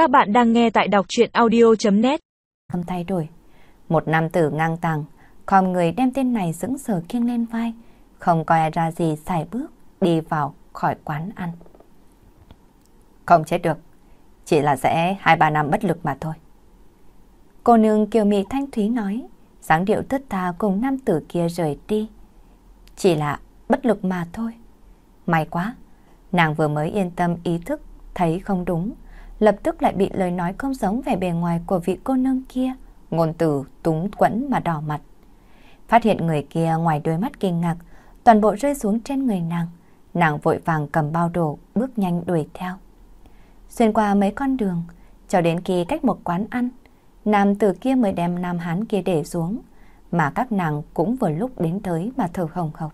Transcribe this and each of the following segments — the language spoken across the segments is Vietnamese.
Các bạn đang nghe tại đọc chuyện audio.net Không thay đổi. Một nam tử ngang tàng, khom người đem tên này dững sờ kiêng lên vai, không coi ra gì xài bước, đi vào khỏi quán ăn. Không chết được, chỉ là sẽ hai ba năm bất lực mà thôi. Cô nương kiều mị thanh thúy nói, dáng điệu thất tha cùng nam tử kia rời đi. Chỉ là bất lực mà thôi. May quá, nàng vừa mới yên tâm ý thức, thấy không đúng, lập tức lại bị lời nói không giống vẻ bề ngoài của vị cô nương kia, ngôn từ túng quẫn mà đỏ mặt. Phát hiện người kia ngoài đôi mắt kinh ngạc, toàn bộ rơi xuống trên người nàng. Nàng vội vàng cầm bao đồ, bước nhanh đuổi theo. Xuyên qua mấy con đường, cho đến khi cách một quán ăn, nam tử kia mới đem nam hán kia để xuống, mà các nàng cũng vừa lúc đến tới mà thở hồng hộc.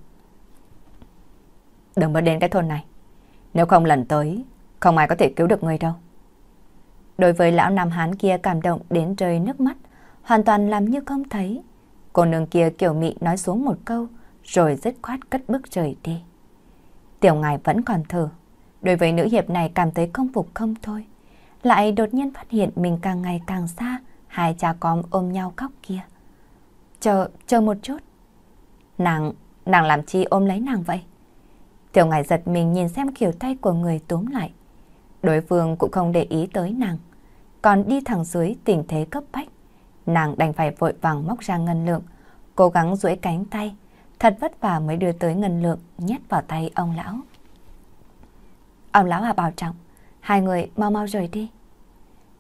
Đừng có đến cái thôn này, nếu không lần tới, không ai có thể cứu được người đâu. Đối với lão nam hán kia cảm động đến rơi nước mắt, hoàn toàn làm như không thấy. Cô nương kia kiểu mị nói xuống một câu, rồi dứt khoát cất bước rời đi. Tiểu ngài vẫn còn thở. Đối với nữ hiệp này cảm thấy không phục không thôi. Lại đột nhiên phát hiện mình càng ngày càng xa, hai cha con ôm nhau khóc kia. Chờ, chờ một chút. Nàng, nàng làm chi ôm lấy nàng vậy? Tiểu ngài giật mình nhìn xem kiểu tay của người túm lại. Đối phương cũng không để ý tới nàng, còn đi thẳng dưới tình thế cấp bách. Nàng đành phải vội vàng móc ra ngân lượng, cố gắng duỗi cánh tay, thật vất vả mới đưa tới ngân lượng nhét vào tay ông lão. Ông lão hà bảo trọng, hai người mau mau rời đi.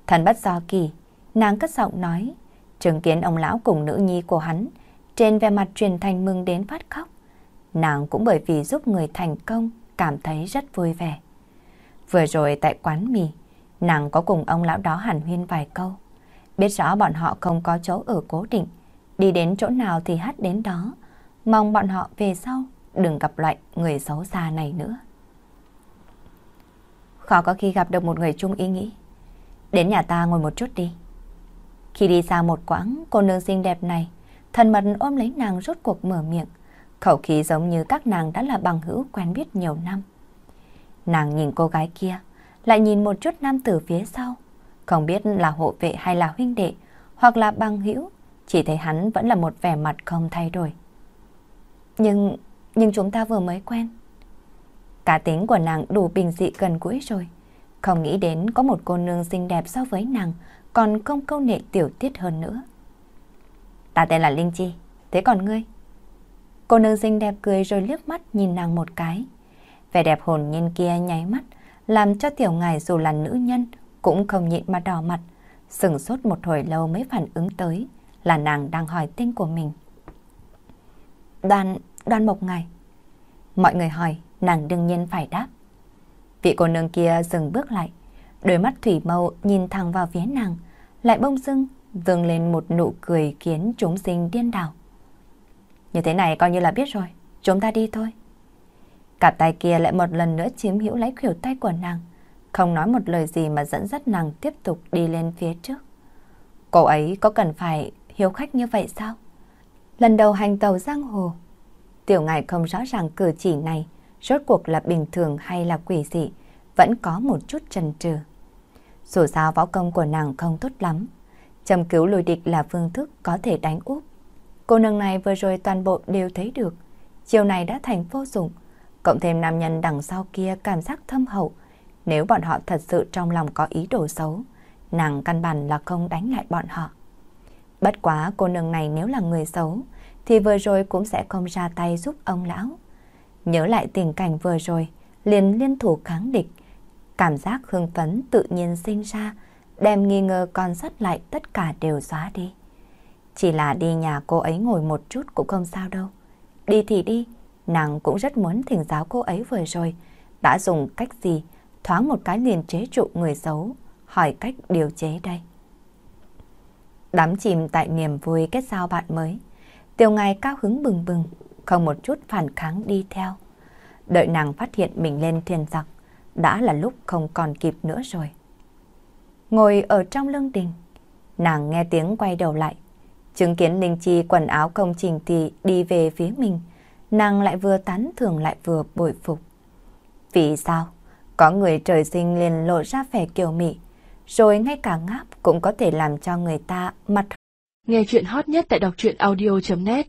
Thần bất do kỳ, nàng cất giọng nói, chứng kiến ông lão cùng nữ nhi của hắn, trên vẻ mặt truyền thành mừng đến phát khóc. Nàng cũng bởi vì giúp người thành công, cảm thấy rất vui vẻ. Vừa rồi tại quán mì, nàng có cùng ông lão đó hàn huyên vài câu. Biết rõ bọn họ không có chỗ ở cố định, đi đến chỗ nào thì hát đến đó. Mong bọn họ về sau đừng gặp loại người xấu xa này nữa. Khó có khi gặp được một người chung ý nghĩ. Đến nhà ta ngồi một chút đi. Khi đi xa một quãng, cô nương xinh đẹp này, thần mật ôm lấy nàng rốt cuộc mở miệng. Khẩu khí giống như các nàng đã là bằng hữu quen biết nhiều năm. Nàng nhìn cô gái kia, lại nhìn một chút nam tử phía sau. Không biết là hộ vệ hay là huynh đệ, hoặc là bằng hữu, chỉ thấy hắn vẫn là một vẻ mặt không thay đổi. Nhưng, nhưng chúng ta vừa mới quen. Cả tính của nàng đủ bình dị gần gũi rồi. Không nghĩ đến có một cô nương xinh đẹp so với nàng, còn không câu nệ tiểu tiết hơn nữa. Ta tên là Linh Chi, thế còn ngươi? Cô nương xinh đẹp cười rồi liếc mắt nhìn nàng một cái. Vẻ đẹp hồn nhiên kia nháy mắt, làm cho tiểu ngài dù là nữ nhân cũng không nhịn mà đỏ mặt. Sừng sốt một hồi lâu mới phản ứng tới là nàng đang hỏi tên của mình. Đoan, đoan mộc ngài. Mọi người hỏi, nàng đương nhiên phải đáp. Vị cô nương kia dừng bước lại, đôi mắt thủy mâu nhìn thẳng vào phía nàng, lại bông dưng dâng lên một nụ cười khiến chúng sinh điên đảo. Như thế này coi như là biết rồi, chúng ta đi thôi cả tay kia lại một lần nữa chiếm hữu lấy khuỷu tay của nàng, không nói một lời gì mà dẫn dắt nàng tiếp tục đi lên phía trước. Cô ấy có cần phải hiếu khách như vậy sao? Lần đầu hành tàu giang hồ, tiểu ngài không rõ ràng cử chỉ này rốt cuộc là bình thường hay là quỷ dị, vẫn có một chút chần chừ. Dù sao võ công của nàng không tốt lắm, châm cứu lùi địch là phương thức có thể đánh úp. Cô nương này vừa rồi toàn bộ đều thấy được, chiều này đã thành vô dụng, cộng thêm nam nhân đằng sau kia cảm giác thâm hậu, nếu bọn họ thật sự trong lòng có ý đồ xấu, nàng căn bản là không đánh lại bọn họ. Bất quá cô nương này nếu là người xấu, thì vừa rồi cũng sẽ không ra tay giúp ông lão. Nhớ lại tình cảnh vừa rồi, liền liên thủ kháng địch. Cảm giác hưng phấn tự nhiên sinh ra, đem nghi ngờ còn sắt lại tất cả đều xóa đi. Chỉ là đi nhà cô ấy ngồi một chút cũng không sao đâu. Đi thì đi, nàng cũng rất muốn thỉnh giáo cô ấy vừa rồi. Đã dùng cách gì, thoáng một cái liền chế trụ người xấu, hỏi cách điều chế đây. Đắm chìm tại niềm vui kết giao bạn mới, tiểu ngài cao hứng bừng bừng, không một chút phản kháng đi theo. Đợi nàng phát hiện mình lên thiên giặc, đã là lúc không còn kịp nữa rồi. Ngồi ở trong lương đình, nàng nghe tiếng quay đầu lại. Chứng kiến Linh Chi quần áo công trình thì đi về phía mình, nàng lại vừa tán thưởng lại vừa bội phục. Vì sao? Có người trời sinh liền lộ ra vẻ kiều mị, rồi ngay cả ngáp cũng có thể làm cho người ta mặt. Nghe chuyện hot nhất tại đọc truyện audio.net